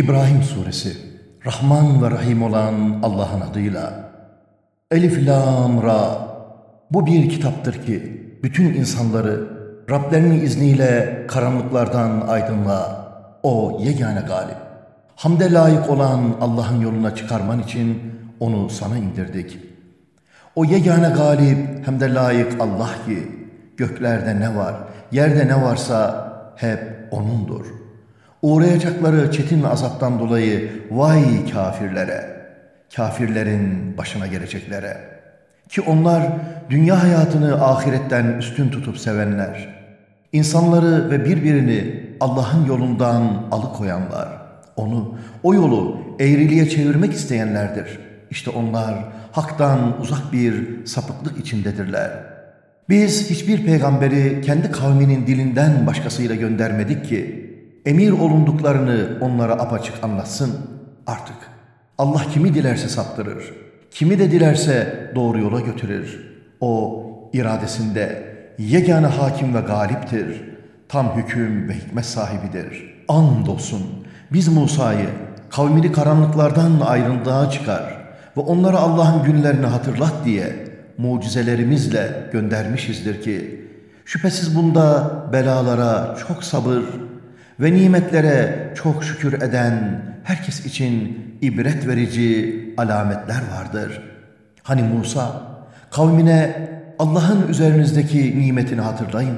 İbrahim Suresi Rahman ve Rahim olan Allah'ın adıyla Elif Lam Ra Bu bir kitaptır ki bütün insanları Rablerinin izniyle karanlıklardan aydınlığa o yegane galip. Hamde layık olan Allah'ın yoluna çıkarman için onu sana indirdik. O yegane galip hem de layık Allah ki göklerde ne var, yerde ne varsa hep O'nundur.'' Uğrayacakları çetin azaptan dolayı vay kafirlere, kafirlerin başına geleceklere. Ki onlar dünya hayatını ahiretten üstün tutup sevenler, insanları ve birbirini Allah'ın yolundan alıkoyanlar, onu, o yolu eğriliğe çevirmek isteyenlerdir. İşte onlar haktan uzak bir sapıklık içindedirler. Biz hiçbir peygamberi kendi kavminin dilinden başkasıyla göndermedik ki, emir olunduklarını onlara apaçık anlatsın artık. Allah kimi dilerse saptırır, kimi de dilerse doğru yola götürür. O iradesinde yegane hakim ve galiptir. Tam hüküm ve hikmet sahibidir. Andolsun biz Musa'yı kavmini karanlıklardan ayrındığa çıkar ve onlara Allah'ın günlerini hatırlat diye mucizelerimizle göndermişizdir ki şüphesiz bunda belalara çok sabır ve nimetlere çok şükür eden herkes için ibret verici alametler vardır. Hani Musa kavmine Allah'ın üzerinizdeki nimetini hatırlayın.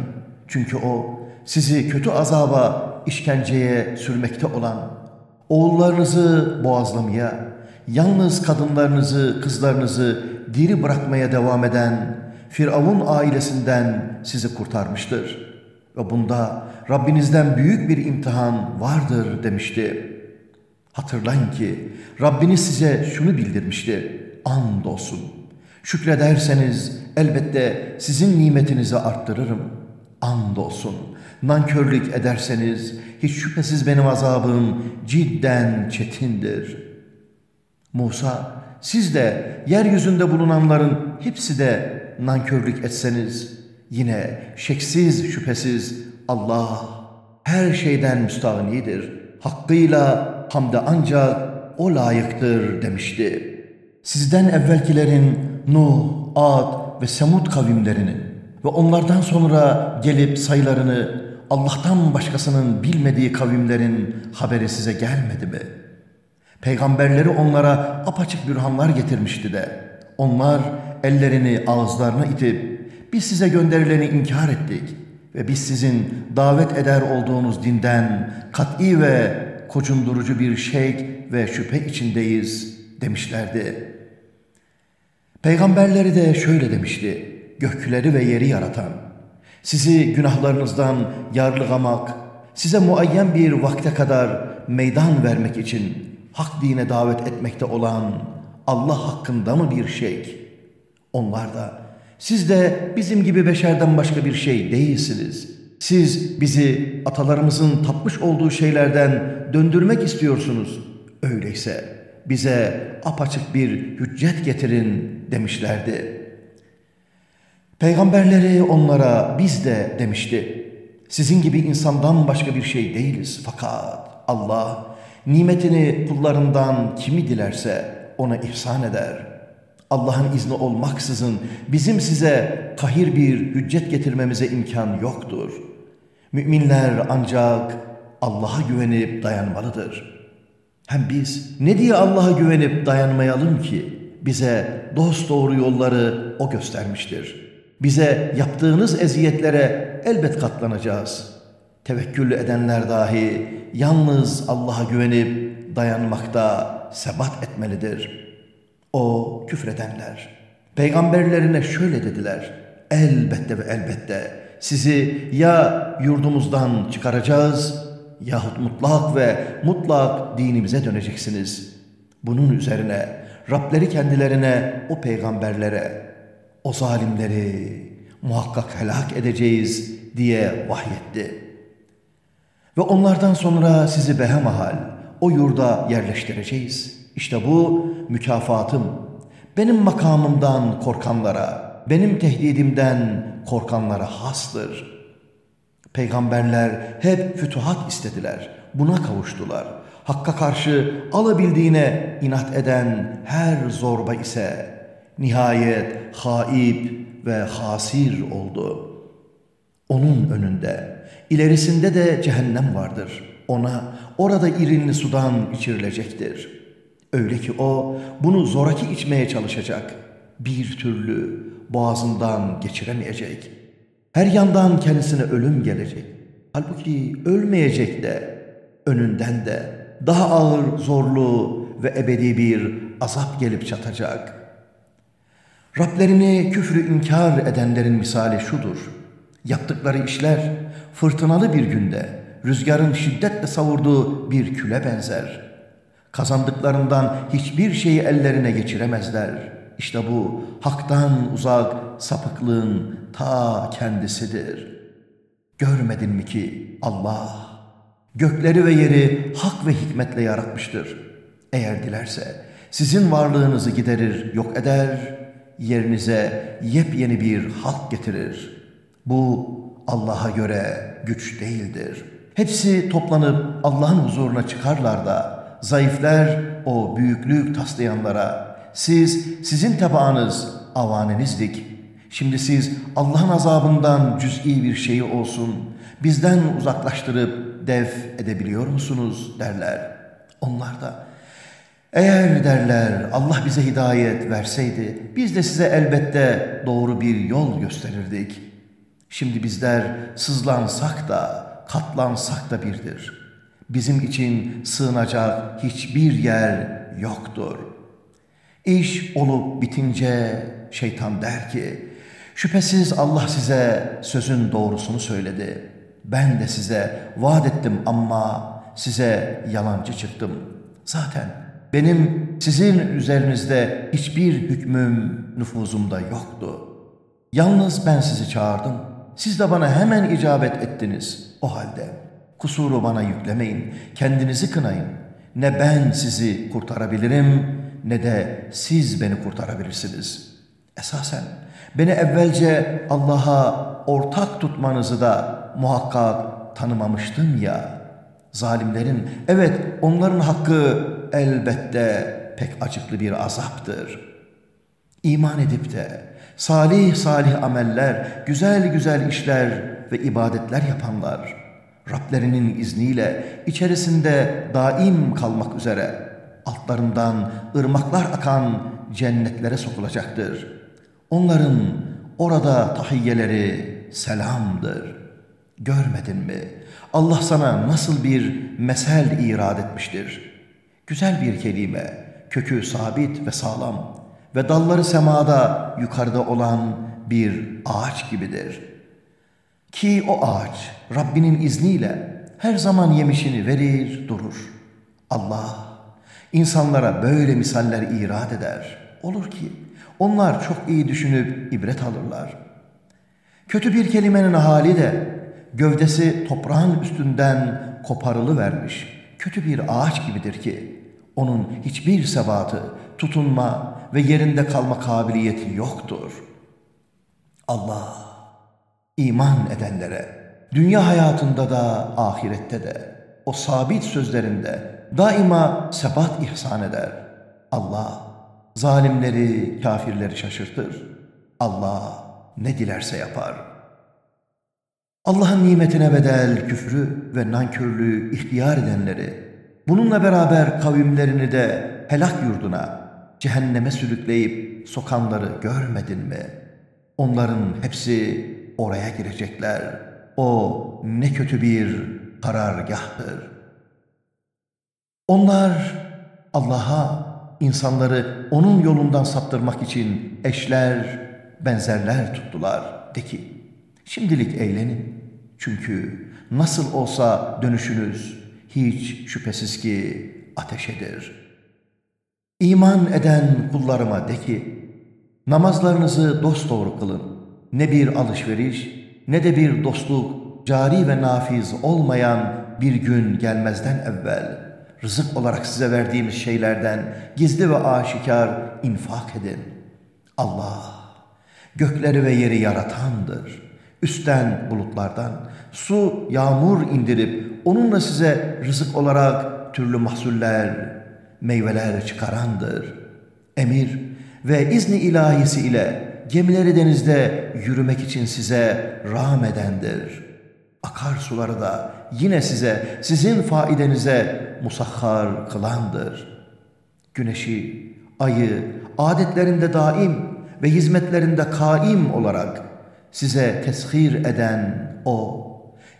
Çünkü o sizi kötü azaba, işkenceye sürmekte olan, oğullarınızı boğazlamaya, yalnız kadınlarınızı, kızlarınızı diri bırakmaya devam eden Firavun ailesinden sizi kurtarmıştır.'' Ve bunda Rabbinizden büyük bir imtihan vardır demişti. Hatırlayın ki Rabbiniz size şunu bildirmişti. And olsun. Şükrederseniz elbette sizin nimetinizi arttırırım. And olsun. Nankörlük ederseniz hiç şüphesiz benim azabım cidden çetindir. Musa siz de yeryüzünde bulunanların hepsi de nankörlük etseniz Yine şeksiz şüphesiz Allah her şeyden müstahnidir. Hakkıyla hamde ancak o layıktır demişti. Sizden evvelkilerin Nuh, Ad ve Semud kavimlerinin ve onlardan sonra gelip sayılarını Allah'tan başkasının bilmediği kavimlerin haberi size gelmedi mi? Peygamberleri onlara apaçık bürhanlar getirmişti de onlar ellerini ağızlarına itip biz size gönderileni inkar ettik ve biz sizin davet eder olduğunuz dinden kat'i ve kocundurucu bir şek ve şüphe içindeyiz demişlerdi. Peygamberleri de şöyle demişti. Gökleri ve yeri yaratan, sizi günahlarınızdan yarlıgamak, size muayyen bir vakte kadar meydan vermek için hak dine davet etmekte olan Allah hakkında mı bir şey? Onlar da siz de bizim gibi beşerden başka bir şey değilsiniz. Siz bizi atalarımızın tapmış olduğu şeylerden döndürmek istiyorsunuz. Öyleyse bize apaçık bir hüccet getirin demişlerdi. Peygamberleri onlara biz de demişti. Sizin gibi insandan başka bir şey değiliz. Fakat Allah nimetini kullarından kimi dilerse ona ihsan eder.'' Allah'ın izni olmaksızın bizim size kahir bir hüccet getirmemize imkan yoktur. Müminler ancak Allah'a güvenip dayanmalıdır. Hem biz ne diye Allah'a güvenip dayanmayalım ki? Bize dost doğru yolları O göstermiştir. Bize yaptığınız eziyetlere elbet katlanacağız. Tevekkül edenler dahi yalnız Allah'a güvenip dayanmakta sebat etmelidir.'' O küfredenler. Peygamberlerine şöyle dediler. Elbette ve elbette sizi ya yurdumuzdan çıkaracağız yahut mutlak ve mutlak dinimize döneceksiniz. Bunun üzerine Rableri kendilerine o peygamberlere o zalimleri muhakkak helak edeceğiz diye vahyetti. Ve onlardan sonra sizi behemahal o yurda yerleştireceğiz.'' İşte bu mükafatım. Benim makamımdan korkanlara, benim tehdidimden korkanlara hastır. Peygamberler hep fütuhat istediler. Buna kavuştular. Hakka karşı alabildiğine inat eden her zorba ise nihayet haib ve hasir oldu. Onun önünde, ilerisinde de cehennem vardır. Ona orada irinli sudan içirilecektir. Öyle ki o bunu zoraki içmeye çalışacak. Bir türlü boğazından geçiremeyecek. Her yandan kendisine ölüm gelecek. Halbuki ölmeyecek de önünden de daha ağır, zorlu ve ebedi bir azap gelip çatacak. Rablerini küfrü inkar edenlerin misali şudur. Yaptıkları işler fırtınalı bir günde rüzgarın şiddetle savurduğu bir küle benzer. Kazandıklarından hiçbir şeyi ellerine geçiremezler. İşte bu haktan uzak sapıklığın ta kendisidir. Görmedin mi ki Allah gökleri ve yeri hak ve hikmetle yaratmıştır. Eğer dilerse sizin varlığınızı giderir, yok eder, yerinize yepyeni bir halk getirir. Bu Allah'a göre güç değildir. Hepsi toplanıp Allah'ın huzuruna çıkarlar da zayıflar o büyüklük taslayanlara siz sizin tebaanız avanenizdik. Şimdi siz Allah'ın azabından cüz'i bir şeyi olsun bizden uzaklaştırıp def edebiliyor musunuz derler. Onlar da eğer derler Allah bize hidayet verseydi biz de size elbette doğru bir yol gösterirdik. Şimdi bizler sızlansak da katlansak da birdir. Bizim için sığınacak hiçbir yer yoktur. İş olup bitince şeytan der ki, şüphesiz Allah size sözün doğrusunu söyledi. Ben de size vaat ettim ama size yalancı çıktım. Zaten benim sizin üzerinizde hiçbir hükmüm nüfuzumda yoktu. Yalnız ben sizi çağırdım. Siz de bana hemen icabet ettiniz. O halde kusuru bana yüklemeyin. Kendinizi kınayın. Ne ben sizi kurtarabilirim ne de siz beni kurtarabilirsiniz. Esasen beni evvelce Allah'a ortak tutmanızı da muhakkak tanımamıştım ya. Zalimlerin evet onların hakkı elbette pek acıklı bir azaptır. İman edip de salih salih ameller, güzel güzel işler ve ibadetler yapanlar, Rablerinin izniyle içerisinde daim kalmak üzere altlarından ırmaklar akan cennetlere sokulacaktır. Onların orada tahiyyeleri selamdır. Görmedin mi? Allah sana nasıl bir mesel irad etmiştir. Güzel bir kelime, kökü sabit ve sağlam ve dalları semada yukarıda olan bir ağaç gibidir. Ki o ağaç Rabbinin izniyle her zaman yemişini verir durur. Allah insanlara böyle misaller irad eder. Olur ki onlar çok iyi düşünüp ibret alırlar. Kötü bir kelimenin hali de gövdesi toprağın üstünden koparılı vermiş kötü bir ağaç gibidir ki onun hiçbir sebatı, tutunma ve yerinde kalma kabiliyeti yoktur. Allah iman edenlere dünya hayatında da ahirette de o sabit sözlerinde daima sebat ihsan eder. Allah zalimleri, kafirleri şaşırtır. Allah ne dilerse yapar.'' Allah'ın nimetine bedel küfrü ve nankörlüğü ihtiyar edenleri, bununla beraber kavimlerini de helak yurduna, cehenneme sürükleyip sokanları görmedin mi? Onların hepsi oraya girecekler. O ne kötü bir karargahtır. Onlar Allah'a insanları onun yolundan saptırmak için eşler, benzerler tuttular. De ki, Şimdilik eğlenin. Çünkü nasıl olsa dönüşünüz hiç şüphesiz ki ateşedir. İman eden kullarıma de ki, namazlarınızı dosdoğru kılın. Ne bir alışveriş, ne de bir dostluk, cari ve nafiz olmayan bir gün gelmezden evvel, rızık olarak size verdiğimiz şeylerden gizli ve aşikar infak edin. Allah, gökleri ve yeri yaratandır.'' Üstten bulutlardan su, yağmur indirip onunla size rızık olarak türlü mahsuller, meyveler çıkarandır. Emir ve izni ilahisi ile gemileri denizde yürümek için size rahmedendir. Akarsuları da yine size, sizin faidenize musahhar kılandır. Güneşi, ayı adetlerinde daim ve hizmetlerinde kaim olarak size teshir eden O,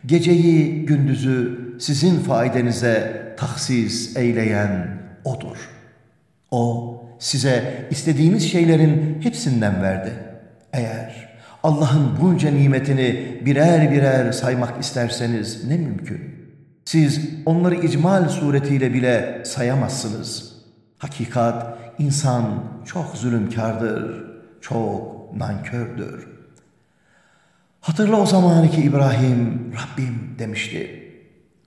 geceyi gündüzü sizin faidenize tahsis eyleyen O'dur. O, size istediğiniz şeylerin hepsinden verdi. Eğer Allah'ın bunca nimetini birer birer saymak isterseniz ne mümkün? Siz onları icmal suretiyle bile sayamazsınız. Hakikat insan çok zulümkardır, çok nankördür. Hatırla o zamanı ki İbrahim Rabbim demişti.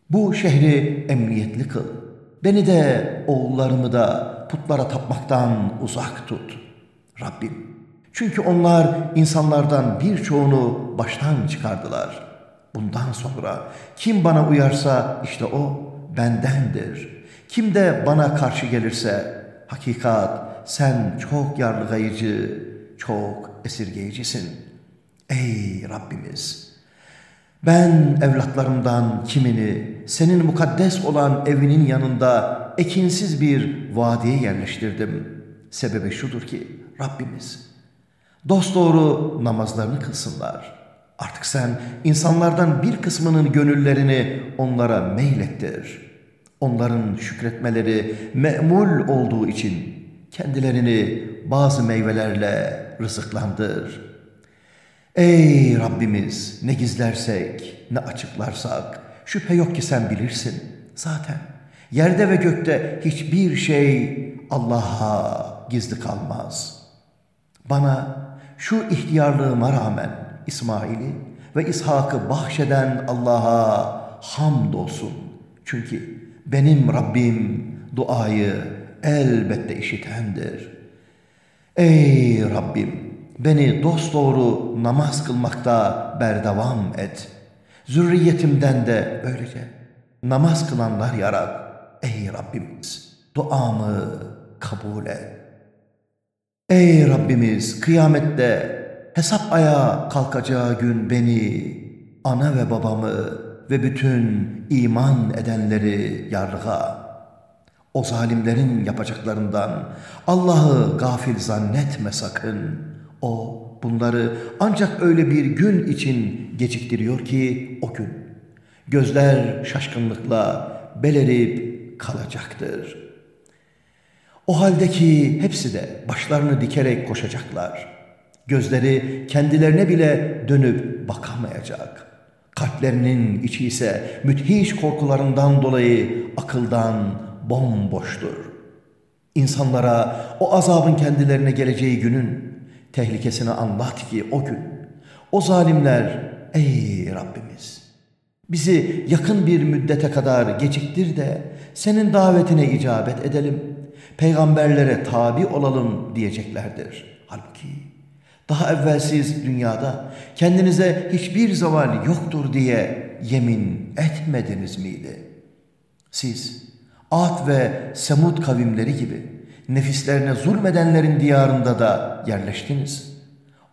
Bu şehri emniyetli kıl. Beni de oğullarımı da putlara tapmaktan uzak tut. Rabbim. Çünkü onlar insanlardan birçoğunu baştan çıkardılar. Bundan sonra kim bana uyarsa işte o bendendir. Kim de bana karşı gelirse hakikat sen çok yargılayıcı, çok esirgeyicisin. Ey Rabbimiz! Ben evlatlarımdan kimini senin mukaddes olan evinin yanında ekinsiz bir vadiye yerleştirdim. Sebebi şudur ki Rabbimiz dosdoğru namazlarını kılsınlar. Artık sen insanlardan bir kısmının gönüllerini onlara meylettir. Onların şükretmeleri me'mul olduğu için kendilerini bazı meyvelerle rızıklandır. Ey Rabbimiz ne gizlersek ne açıklarsak şüphe yok ki sen bilirsin zaten. Yerde ve gökte hiçbir şey Allah'a gizli kalmaz. Bana şu ihtiyarlığıma rağmen İsmail'i ve İshak'ı bahşeden Allah'a hamdolsun. Çünkü benim Rabbim duayı elbette işitendir. Ey Rabbim beni dosdoğru namaz kılmakta berdevam et. Zürriyetimden de böylece namaz kılanlar yarat. Ey Rabbimiz duamı kabul et. Ey Rabbimiz kıyamette hesap ayağa kalkacağı gün beni, ana ve babamı ve bütün iman edenleri yargıla. O zalimlerin yapacaklarından Allah'ı gafil zannetme sakın. O bunları ancak öyle bir gün için geciktiriyor ki o gün. Gözler şaşkınlıkla belerip kalacaktır. O haldeki hepsi de başlarını dikerek koşacaklar. Gözleri kendilerine bile dönüp bakamayacak. Kalplerinin içi ise müthiş korkularından dolayı akıldan bomboştur. İnsanlara o azabın kendilerine geleceği günün tehlikesini anlat ki o gün, o zalimler ey Rabbimiz Bizi yakın bir müddete kadar geciktir de senin davetine icabet edelim. Peygamberlere tabi olalım diyeceklerdir. Halbuki daha evvel siz dünyada kendinize hiçbir zaman yoktur diye yemin etmediniz miydi? Siz Ad ve Semud kavimleri gibi nefislerine zulmedenlerin diyarında da yerleştiniz.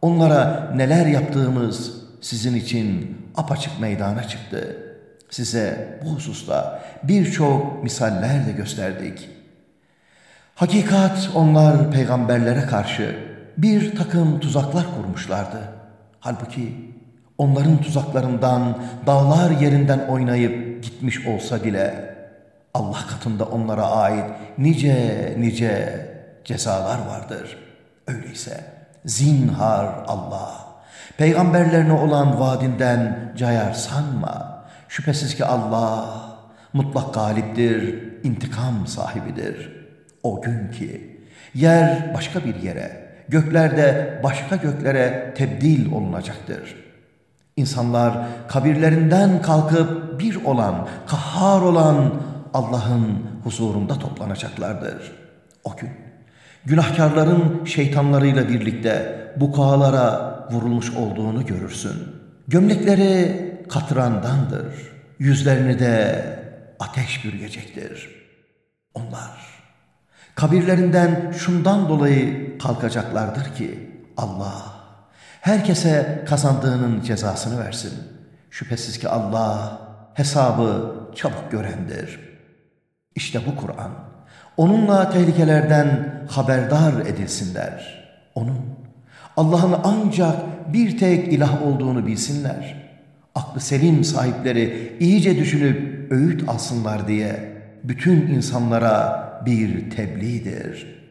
Onlara neler yaptığımız sizin için apaçık meydana çıktı. Size bu hususta birçok misaller de gösterdik. Hakikat onlar peygamberlere karşı bir takım tuzaklar kurmuşlardı. Halbuki onların tuzaklarından dağlar yerinden oynayıp gitmiş olsa bile Allah katında onlara ait nice nice cezalar vardır. Öyleyse zinhar Allah Peygamberlerine olan vaadinden cayar sanma. Şüphesiz ki Allah mutlak galiptir, intikam sahibidir. O gün ki yer başka bir yere, göklerde başka göklere tebdil olunacaktır. İnsanlar kabirlerinden kalkıp bir olan, kahhar olan Allah'ın huzurunda toplanacaklardır. O gün günahkarların şeytanlarıyla birlikte bukalara vurulmuş olduğunu görürsün. Gömlekleri katrandandır, yüzlerini de ateş bürgecektir. Onlar kabirlerinden şundan dolayı kalkacaklardır ki Allah herkese kazandığının cezasını versin. Şüphesiz ki Allah hesabı çabuk görendir. İşte bu Kur'an. Onunla tehlikelerden haberdar edilsinler. Onun, Allah'ın ancak bir tek ilah olduğunu bilsinler. Aklı selim sahipleri iyice düşünüp öğüt alsınlar diye bütün insanlara bir tebliğdir.''